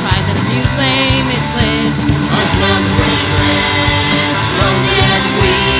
pride that if you claim it's lit, our slum fresh from the end we.